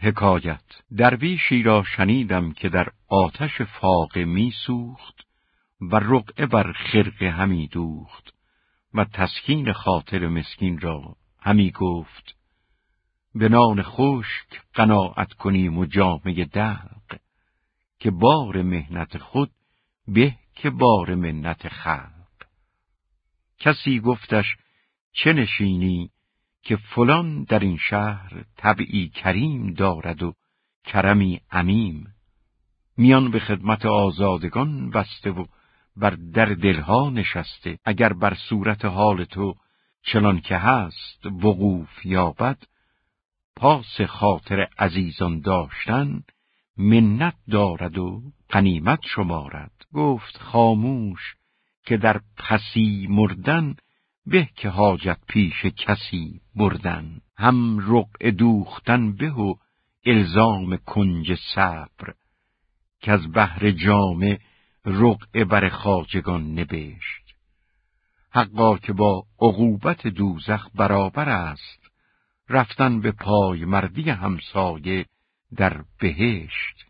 حکایت. درویشی را شنیدم که در آتش فاقه می سوخت و رقعه بر خرقه همی دوخت و تسکین خاطر مسکین را همی گفت به نان خشک قناعت کنیم و جامعه دلق که بار مهنت خود به که بار منت خلق. کسی گفتش چه نشینی؟ که فلان در این شهر طبعی کریم دارد و کرمی امیم. میان به خدمت آزادگان بسته و بر در دلها نشسته. اگر بر صورت حال تو چنان که هست وقوف یابد پاس خاطر عزیزان داشتن منت دارد و قنیمت شمارد. گفت خاموش که در پسی مردن به که حاجت پیش کسی بردن هم رقع دوختن به و الزام کنج صبر که از بحر جامه رقع بر خاجگان نبشت. حقا که با عقوبت دوزخ برابر است رفتن به پای مردی همسایه در بهشت.